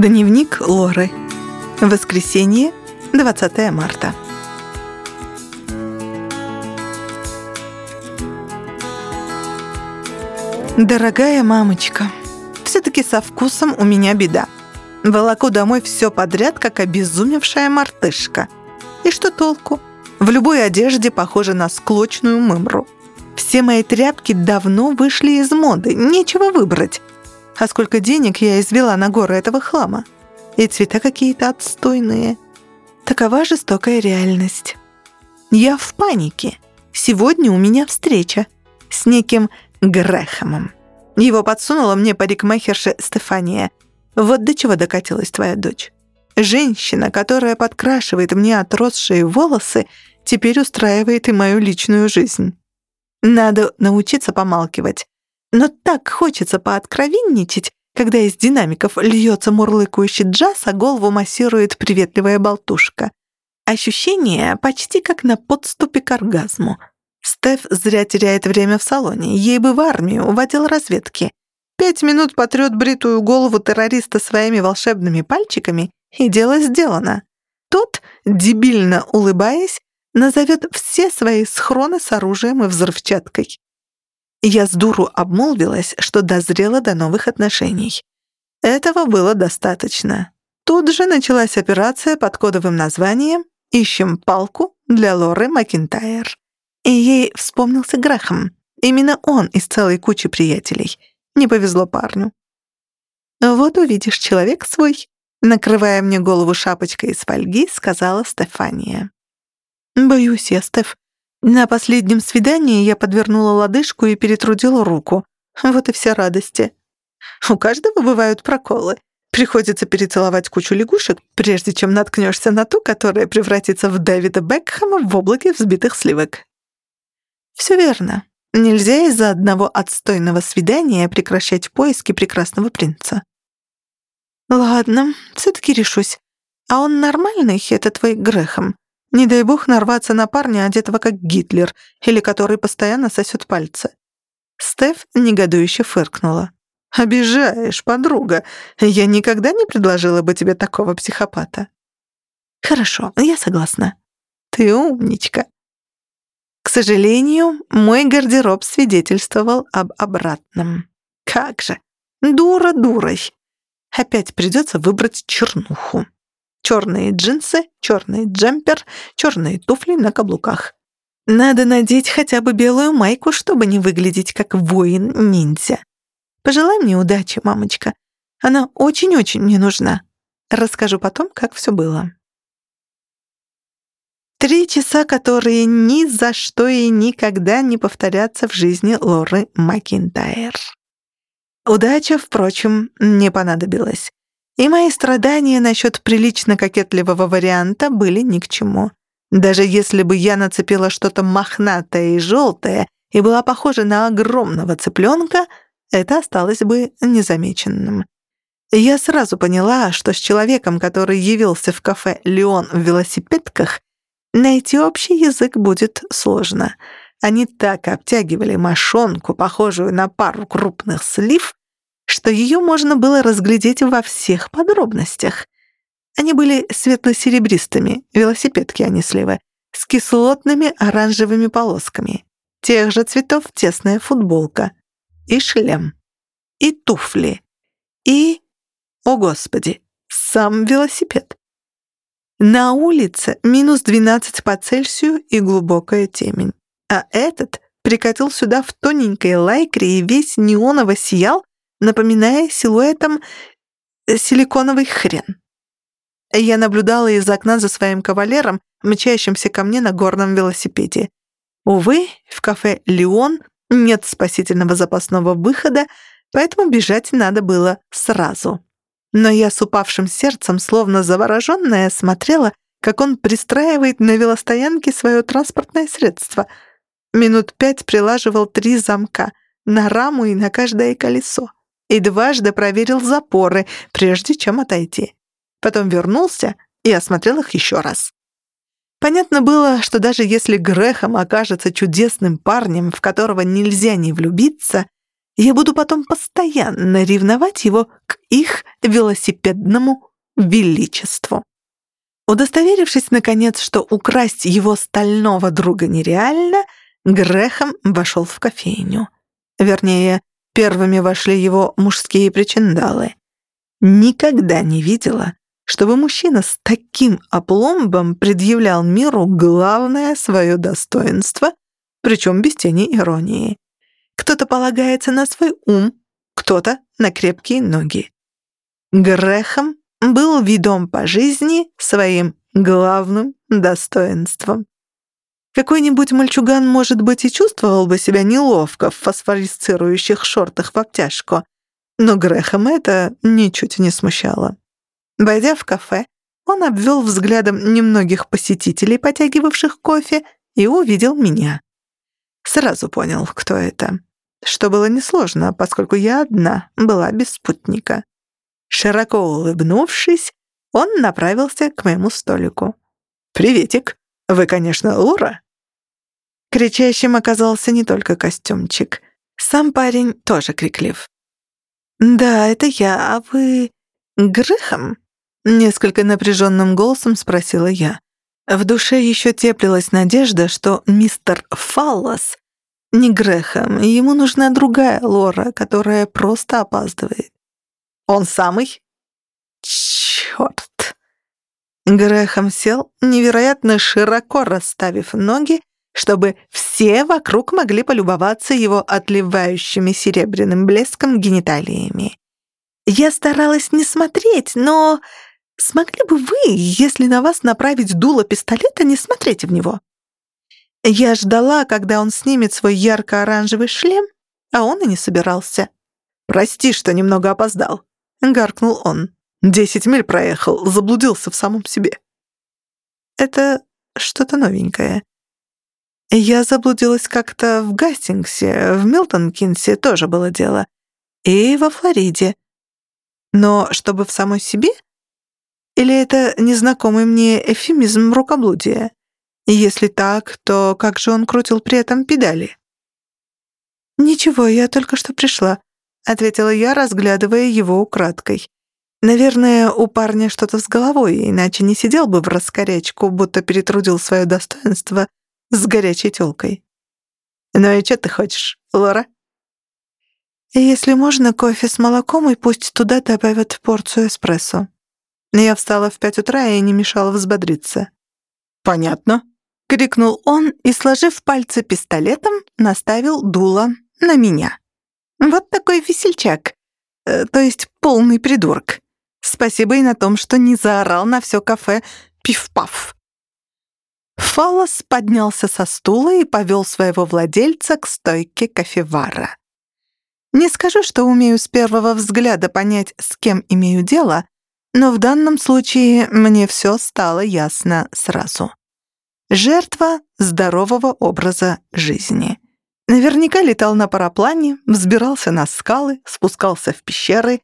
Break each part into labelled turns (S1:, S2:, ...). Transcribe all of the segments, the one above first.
S1: Дневник Лоры. Воскресенье, 20 марта. Дорогая мамочка, все-таки со вкусом у меня беда. Волоку домой все подряд, как обезумевшая мартышка. И что толку? В любой одежде похоже на склочную мымру. Все мои тряпки давно вышли из моды, нечего выбрать. А сколько денег я извела на горы этого хлама. И цвета какие-то отстойные. Такова жестокая реальность. Я в панике. Сегодня у меня встреча с неким Грэхэмом. Его подсунула мне парикмахерша Стефания. Вот до чего докатилась твоя дочь. Женщина, которая подкрашивает мне отросшие волосы, теперь устраивает и мою личную жизнь. Надо научиться помалкивать. Но так хочется пооткровенничать, когда из динамиков льется мурлыкающий джаз, а голову массирует приветливая болтушка. Ощущение почти как на подступе к оргазму. Стеф зря теряет время в салоне. Ей бы в армию, в отдел разведки. Пять минут потрет бритую голову террориста своими волшебными пальчиками, и дело сделано. Тот, дебильно улыбаясь, назовет все свои схроны с оружием и взрывчаткой. Я с дуру обмолвилась, что дозрела до новых отношений. Этого было достаточно. Тут же началась операция под кодовым названием «Ищем палку для Лоры Макинтайр». И ей вспомнился Грахам. Именно он из целой кучи приятелей. Не повезло парню. «Вот увидишь, человек свой», — накрывая мне голову шапочкой из фольги, сказала Стефания. «Боюсь я, Стеф. На последнем свидании я подвернула лодыжку и перетрудила руку. Вот и вся радости. У каждого бывают проколы. Приходится перецеловать кучу лягушек, прежде чем наткнешься на ту, которая превратится в Дэвида Бекхэма в облаке взбитых сливок. Все верно. Нельзя из-за одного отстойного свидания прекращать поиски прекрасного принца. Ладно, все-таки решусь. А он нормальный, это твой Грехом? Не дай бог нарваться на парня, одетого как Гитлер, или который постоянно сосет пальцы. Стеф негодующе фыркнула. «Обижаешь, подруга. Я никогда не предложила бы тебе такого психопата». «Хорошо, я согласна». «Ты умничка». К сожалению, мой гардероб свидетельствовал об обратном. Как же, дура дурой. Опять придется выбрать чернуху. Черные джинсы, черный джемпер, черные туфли на каблуках. Надо надеть хотя бы белую майку, чтобы не выглядеть как воин-ниндзя. Пожелай мне удачи, мамочка. Она очень-очень мне нужна. Расскажу потом, как все было. Три часа, которые ни за что и никогда не повторятся в жизни Лоры Макинтайр. Удача, впрочем, не понадобилась. И мои страдания насчет прилично кокетливого варианта были ни к чему. Даже если бы я нацепила что-то мохнатое и желтое и была похожа на огромного цыпленка, это осталось бы незамеченным. Я сразу поняла, что с человеком, который явился в кафе «Леон» в велосипедках, найти общий язык будет сложно. Они так обтягивали мошонку, похожую на пару крупных слив, что ее можно было разглядеть во всех подробностях. Они были светло-серебристыми, велосипедки, а не сливы, с кислотными оранжевыми полосками. Тех же цветов тесная футболка. И шлем. И туфли. И, о господи, сам велосипед. На улице минус 12 по Цельсию и глубокая темень. А этот прикатил сюда в тоненькой лайкре и весь неоново сиял, напоминая силуэтом э, силиконовый хрен. Я наблюдала из окна за своим кавалером, мчащимся ко мне на горном велосипеде. Увы, в кафе «Леон» нет спасительного запасного выхода, поэтому бежать надо было сразу. Но я с упавшим сердцем, словно завороженная, смотрела, как он пристраивает на велостоянке свое транспортное средство. Минут пять прилаживал три замка — на раму и на каждое колесо и дважды проверил запоры, прежде чем отойти. Потом вернулся и осмотрел их еще раз. Понятно было, что даже если Грехом окажется чудесным парнем, в которого нельзя не влюбиться, Я буду потом постоянно ревновать его к их велосипедному величеству. Удостоверившись, наконец, что украсть его стального друга нереально, Грехом вошел в кофейню. Вернее, первыми вошли его мужские причиндалы. Никогда не видела, чтобы мужчина с таким опломбом предъявлял миру главное свое достоинство, причем без тени иронии. Кто-то полагается на свой ум, кто-то на крепкие ноги. Грехом был видом по жизни своим главным достоинством. Какой-нибудь мальчуган, может быть, и чувствовал бы себя неловко в фосфорисцирующих шортах в обтяжку, но Грехом это ничуть не смущало. Войдя в кафе, он обвел взглядом немногих посетителей, потягивавших кофе, и увидел меня. Сразу понял, кто это. Что было несложно, поскольку я одна была без спутника. Широко улыбнувшись, он направился к моему столику. «Приветик. Вы, конечно, Лора?» Кричащим оказался не только костюмчик. Сам парень тоже криклив. «Да, это я, а вы... Грехом?» Несколько напряженным голосом спросила я. В душе еще теплилась надежда, что мистер Фаллос не Грехом, ему нужна другая Лора, которая просто опаздывает. «Он самый?» «Черт!» Грехом сел, невероятно широко расставив ноги, чтобы все вокруг могли полюбоваться его отливающими серебряным блеском гениталиями. Я старалась не смотреть, но смогли бы вы, если на вас направить дуло пистолета, не смотреть в него? Я ждала, когда он снимет свой ярко-оранжевый шлем, а он и не собирался. «Прости, что немного опоздал», — гаркнул он. «Десять миль проехал, заблудился в самом себе». Это что-то новенькое. Я заблудилась как-то в Гастингсе, в Милтон-Кинсе тоже было дело. И во Флориде. Но чтобы в самой себе? Или это незнакомый мне эфемизм рукоблудия? Если так, то как же он крутил при этом педали? «Ничего, я только что пришла», — ответила я, разглядывая его украдкой. Наверное, у парня что-то с головой, иначе не сидел бы в раскорячку, будто перетрудил свое достоинство с горячей тёлкой. «Ну и что ты хочешь, Лора?» «Если можно, кофе с молоком и пусть туда добавят порцию эспрессо». Я встала в пять утра и не мешала взбодриться. «Понятно», — крикнул он и, сложив пальцы пистолетом, наставил дуло на меня. «Вот такой весельчак, э, то есть полный придурок. Спасибо и на том, что не заорал на все кафе «пиф-паф». Фалос поднялся со стула и повел своего владельца к стойке кофевара. Не скажу, что умею с первого взгляда понять, с кем имею дело, но в данном случае мне все стало ясно сразу. Жертва здорового образа жизни. Наверняка летал на параплане, взбирался на скалы, спускался в пещеры,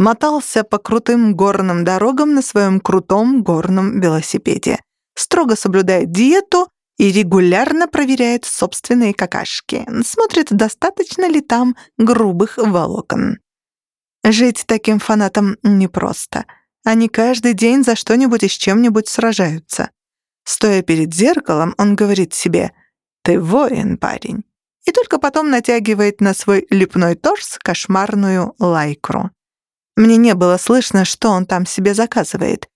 S1: мотался по крутым горным дорогам на своем крутом горном велосипеде строго соблюдает диету и регулярно проверяет собственные какашки, смотрит, достаточно ли там грубых волокон. Жить таким фанатом непросто. Они каждый день за что-нибудь и с чем-нибудь сражаются. Стоя перед зеркалом, он говорит себе «Ты воин, парень», и только потом натягивает на свой лепной торс кошмарную лайкру. Мне не было слышно, что он там себе заказывает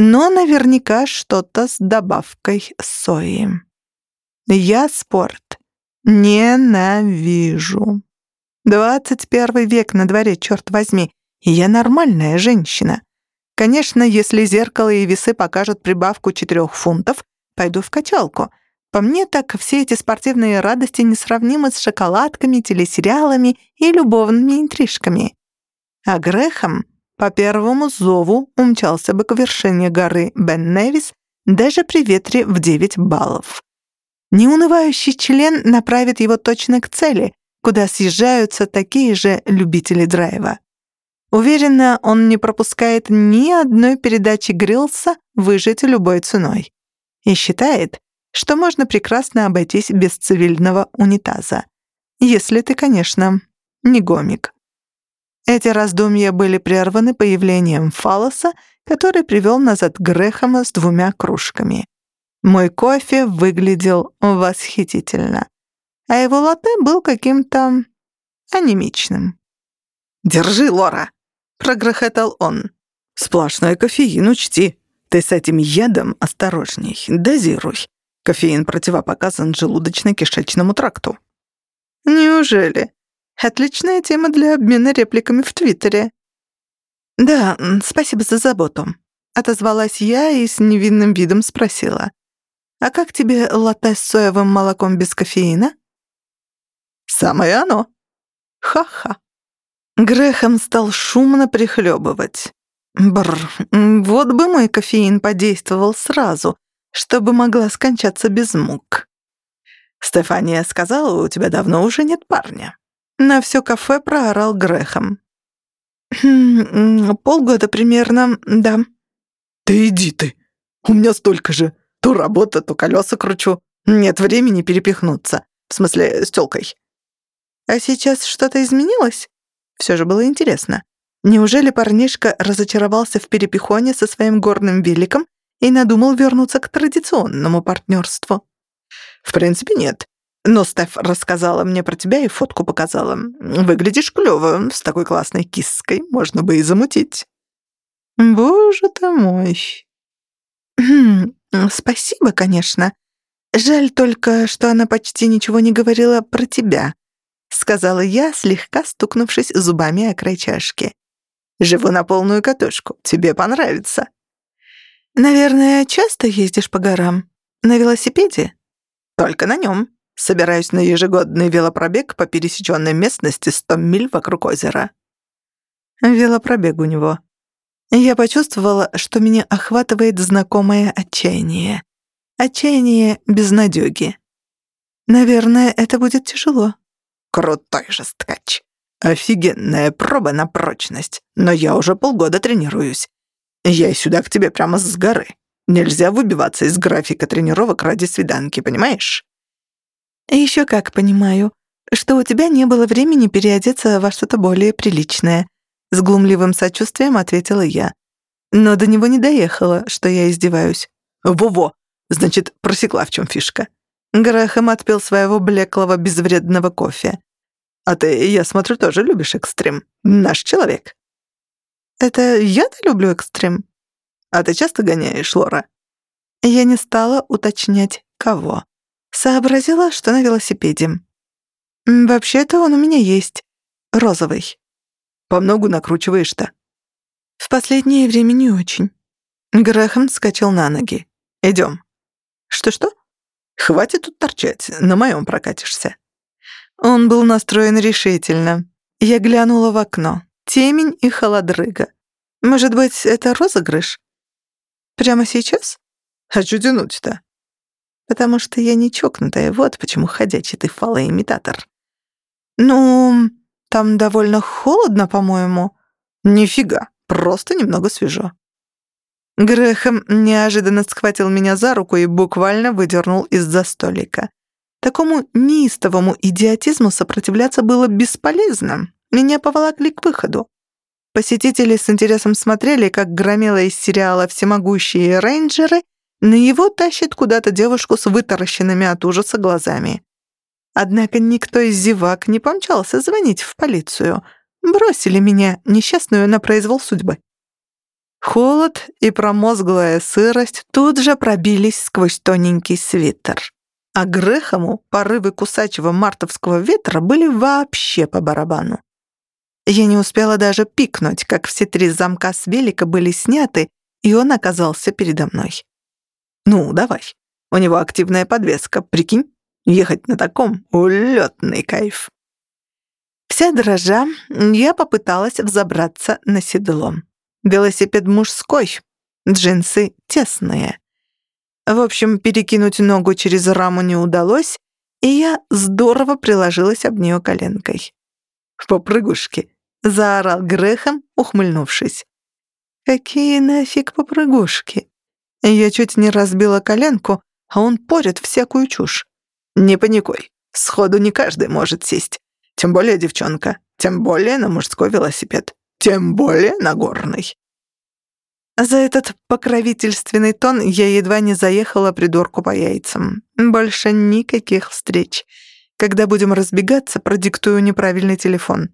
S1: но наверняка что-то с добавкой сои. Я спорт ненавижу. 21 век на дворе, черт возьми, я нормальная женщина. Конечно, если зеркало и весы покажут прибавку 4 фунтов, пойду в качалку. По мне так все эти спортивные радости несравнимы с шоколадками, телесериалами и любовными интрижками. А грехом по первому зову умчался бы к вершине горы Бен Невис даже при ветре в 9 баллов. Неунывающий член направит его точно к цели, куда съезжаются такие же любители драйва. Уверена, он не пропускает ни одной передачи Грилса выжить любой ценой. И считает, что можно прекрасно обойтись без цивильного унитаза. Если ты, конечно, не гомик. Эти раздумья были прерваны появлением Фалоса, который привел назад Грэхэма с двумя кружками. Мой кофе выглядел восхитительно, а его латте был каким-то анемичным.
S2: «Держи, Лора!» — прогрохотал он. «Сплошной кофеин, учти. Ты с этим ядом осторожней, дозируй. Кофеин противопоказан желудочно-кишечному тракту».
S1: «Неужели?» Отличная тема для обмена репликами в Твиттере. «Да, спасибо за заботу», — отозвалась я и с невинным видом спросила. «А как тебе латте с соевым молоком без кофеина?»
S2: «Самое оно».
S1: «Ха-ха». Грехом стал шумно прихлебывать. Бррр, вот бы мой кофеин подействовал сразу, чтобы могла скончаться без мук.
S2: Стефания сказала, у тебя давно уже нет парня.
S1: На все кафе проорал Грехом. «Хм, «Полгода примерно, да».
S2: «Да иди ты! У меня столько же. То работа, то колеса кручу. Нет времени перепихнуться. В смысле, с тёлкой».
S1: «А сейчас что-то изменилось?» Все же было интересно. Неужели парнишка разочаровался в перепихоне со своим горным великом и надумал вернуться к традиционному партнерству?
S2: «В принципе, нет. Но Стеф рассказала мне про тебя и фотку показала. Выглядишь клёво, с такой классной киской можно бы и замутить».
S1: «Боже ты мой!» хм, «Спасибо, конечно. Жаль только, что она почти ничего не говорила про тебя», — сказала я, слегка стукнувшись зубами о край чашки.
S2: «Живу на полную катушку. Тебе понравится».
S1: «Наверное, часто ездишь по горам? На велосипеде?»
S2: «Только на нем», Собираюсь на ежегодный велопробег по пересеченной местности 100 миль вокруг озера».
S1: Велопробег у него. Я почувствовала, что меня охватывает знакомое отчаяние. Отчаяние безнадёги. Наверное, это будет тяжело.
S2: Крутой же скач. Офигенная проба на прочность. Но я уже полгода тренируюсь. Я сюда к тебе прямо с горы. Нельзя выбиваться из графика тренировок ради свиданки, понимаешь?
S1: «Еще как понимаю, что у тебя не было времени переодеться во что-то более приличное», с глумливым сочувствием ответила я. Но до него не доехала, что я издеваюсь.
S2: «Во-во! Значит, просекла, в чем фишка».
S1: Грахам отпил своего блеклого безвредного кофе.
S2: «А ты, я смотрю, тоже любишь экстрим. Наш человек».
S1: «Это я-то люблю экстрим?»
S2: «А ты часто гоняешь, Лора?»
S1: Я не стала уточнять, кого. Сообразила, что на велосипеде. «Вообще-то он у меня есть. Розовый».
S2: «По многу накручиваешь-то?»
S1: «В последнее время не очень». Грэхэм скачал на ноги.
S2: Идем.
S1: «Что-что?»
S2: «Хватит тут торчать, на моем прокатишься».
S1: Он был настроен решительно. Я глянула в окно. Темень и холодрыга. Может быть, это розыгрыш? Прямо сейчас?
S2: А что тянуть-то?
S1: Потому что я не чокнутая, вот почему ходячий ты фалоимитатор. Ну, там довольно холодно, по-моему.
S2: Нифига, просто немного свежо.
S1: Грэхэм неожиданно схватил меня за руку и буквально выдернул из-за столика. Такому неистовому идиотизму сопротивляться было бесполезно. Меня поволокли к выходу. Посетители с интересом смотрели, как громила из сериала «Всемогущие рейнджеры» На его тащит куда-то девушку с вытаращенными от ужаса глазами. Однако никто из зевак не помчался звонить в полицию. Бросили меня, несчастную, на произвол судьбы. Холод и промозглая сырость тут же пробились сквозь тоненький свитер. А Грехому порывы кусачего мартовского ветра были вообще по барабану. Я не успела даже пикнуть, как все три замка с велика были сняты, и он оказался передо мной. Ну, давай. У него активная подвеска, прикинь? Ехать на таком — улетный кайф. Вся дрожа, я попыталась взобраться на седло. Велосипед мужской, джинсы тесные. В общем, перекинуть ногу через раму не удалось, и я здорово приложилась об нее коленкой. «Попрыгушки!» — заорал Грехом, ухмыльнувшись. «Какие нафиг попрыгушки? Я чуть не разбила коленку, а он порит всякую чушь. Не паникуй, сходу не каждый может сесть. Тем более девчонка.
S2: Тем более на мужской велосипед. Тем более на горный.
S1: За этот покровительственный тон я едва не заехала придурку по яйцам. Больше никаких встреч. Когда будем разбегаться, продиктую неправильный телефон.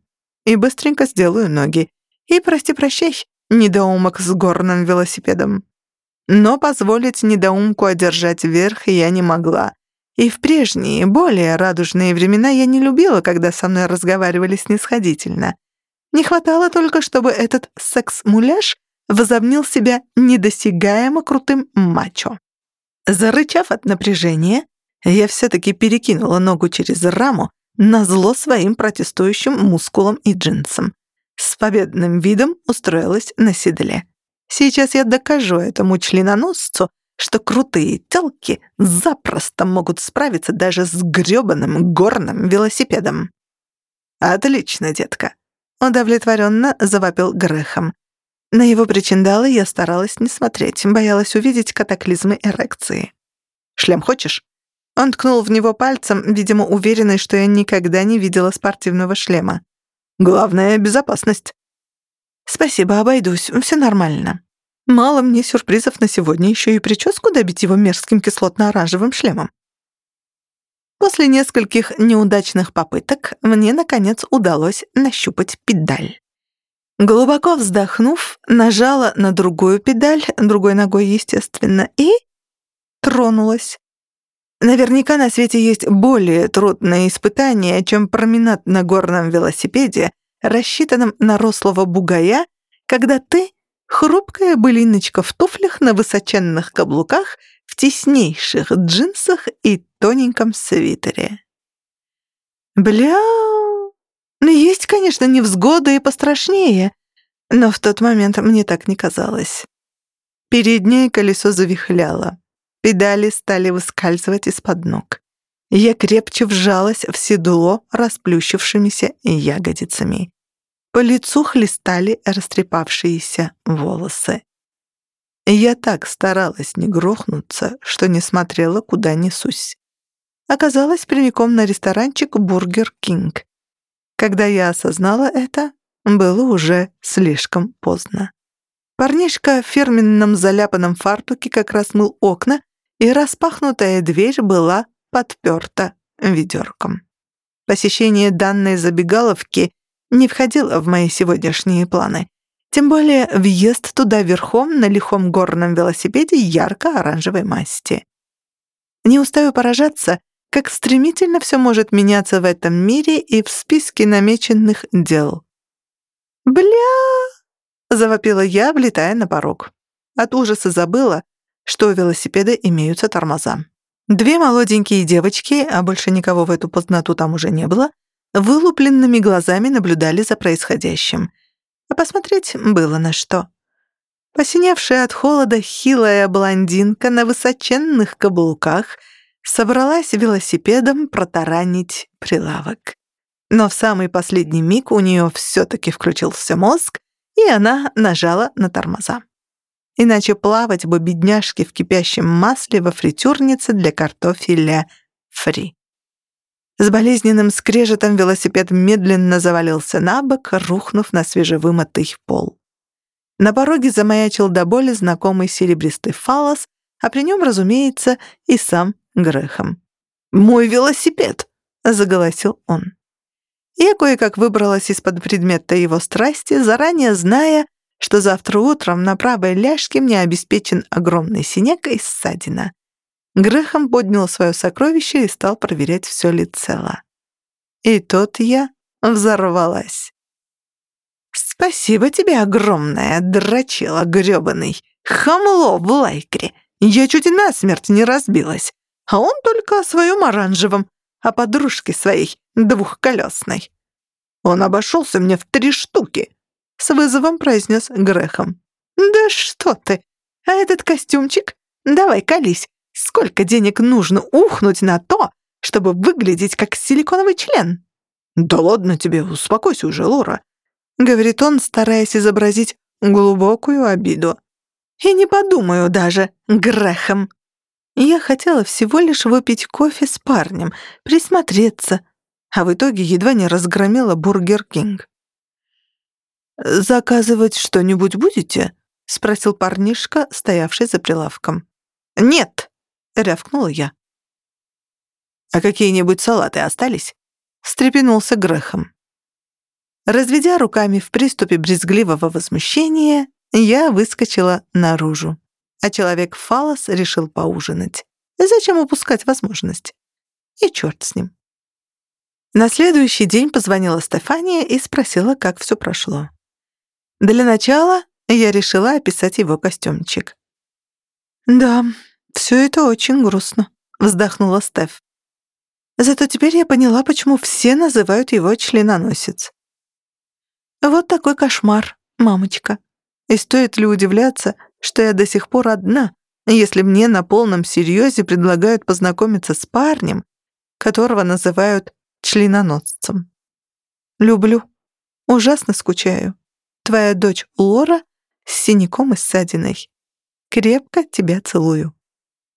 S1: И быстренько сделаю ноги. И прости-прощай, недоумок с горным велосипедом. Но позволить недоумку одержать верх я не могла. И в прежние, более радужные времена я не любила, когда со мной разговаривали снисходительно. Не хватало только, чтобы этот секс-муляж возомнил себя недосягаемо крутым мачо. Зарычав от напряжения, я все-таки перекинула ногу через раму на зло своим протестующим мускулам и джинсам. С победным видом устроилась на седле. Сейчас я докажу этому членоносцу, что крутые телки запросто могут справиться даже с грёбаным горным велосипедом. «Отлично, детка», — удовлетворенно завопил Грехом. На его причиндалы я старалась не смотреть, боялась увидеть катаклизмы эрекции. «Шлем хочешь?» Он ткнул в него пальцем, видимо, уверенный, что я никогда не видела спортивного шлема. «Главное — безопасность». «Спасибо, обойдусь, все нормально. Мало мне сюрпризов на сегодня, еще и прическу добить его мерзким кислотно-оранжевым шлемом». После нескольких неудачных попыток мне, наконец, удалось нащупать педаль. Глубоко вздохнув, нажала на другую педаль, другой ногой, естественно, и тронулась. Наверняка на свете есть более трудные испытания, чем променад на горном велосипеде, рассчитанном на рослого бугая, когда ты — хрупкая былиночка в туфлях на высоченных каблуках, в теснейших джинсах и тоненьком свитере. Бля, ну, есть, конечно, невзгоды и пострашнее, но в тот момент мне так не казалось. Переднее колесо завихляло. Педали стали выскальзывать из-под ног. Я крепче вжалась в седло расплющившимися ягодицами. По лицу хлестали растрепавшиеся волосы. Я так старалась не грохнуться, что не смотрела, куда несусь. Оказалась прямиком на ресторанчик «Бургер Кинг». Когда я осознала это, было уже слишком поздно. Парнишка в фирменном заляпанном фартуке как раз мыл окна, и распахнутая дверь была подперта ведерком. Посещение данной забегаловки не входило в мои сегодняшние планы. Тем более въезд туда верхом на лихом горном велосипеде ярко-оранжевой масти. Не устаю поражаться, как стремительно все может меняться в этом мире и в списке намеченных дел. «Бля!» — завопила я, влетая на порог. От ужаса забыла, что у велосипеда имеются тормоза. Две молоденькие девочки, а больше никого в эту поздноту там уже не было, вылупленными глазами наблюдали за происходящим. А посмотреть было на что. Посиневшая от холода хилая блондинка на высоченных каблуках — собралась велосипедом протаранить прилавок. Но в самый последний миг у нее все-таки включился мозг, и она нажала на тормоза. Иначе плавать бы бедняжке в кипящем масле во фритюрнице для картофеля фри. С болезненным скрежетом велосипед медленно завалился на бок, рухнув на свежевымытый пол. На пороге замаячил до боли знакомый серебристый фалос, а при нем, разумеется, и сам Грехом. «Мой велосипед!» — заголосил он. Я кое-как выбралась из-под предмета его страсти, заранее зная, что завтра утром на правой ляжке мне обеспечен огромный синяк и ссадина. Грехом поднял свое сокровище и стал проверять, все ли цело. И тут я взорвалась. «Спасибо тебе огромное, дрочила грёбаный! Хамло в лайкре! Я чуть и насмерть не разбилась! а он только о своем оранжевом, о подружке своей двухколесной. Он обошелся мне в три штуки, с вызовом произнес Грехом. Да что ты! А этот костюмчик? Давай колись. Сколько денег нужно ухнуть на то, чтобы выглядеть как силиконовый член? Да ладно тебе, успокойся уже, Лора, говорит он, стараясь изобразить глубокую обиду. И не подумаю даже, Грэхем. Я хотела всего лишь выпить кофе с парнем, присмотреться. а в итоге едва не разгромила Бургер Кинг. «Заказывать что-нибудь будете?» — спросил парнишка, стоявший за прилавком. «Нет!» — рявкнула я. «А какие-нибудь салаты остались?» — встрепенулся Грэхем. Разведя руками в приступе брезгливого возмущения, я выскочила наружу, а человек Фалос решил поужинать. Зачем упускать возможность? И черт с ним. На следующий день позвонила Стефания и спросила, как все прошло. Для начала я решила описать его костюмчик. «Да, все это очень грустно», — вздохнула Стеф. «Зато теперь я поняла, почему все называют его членоносец. Вот такой кошмар, мамочка. И стоит ли удивляться, что я до сих пор одна, если мне на полном серьезе предлагают познакомиться с парнем, которого называют членоносцем. Люблю. Ужасно скучаю. Твоя дочь Лора с синяком и ссадиной. Крепко тебя целую.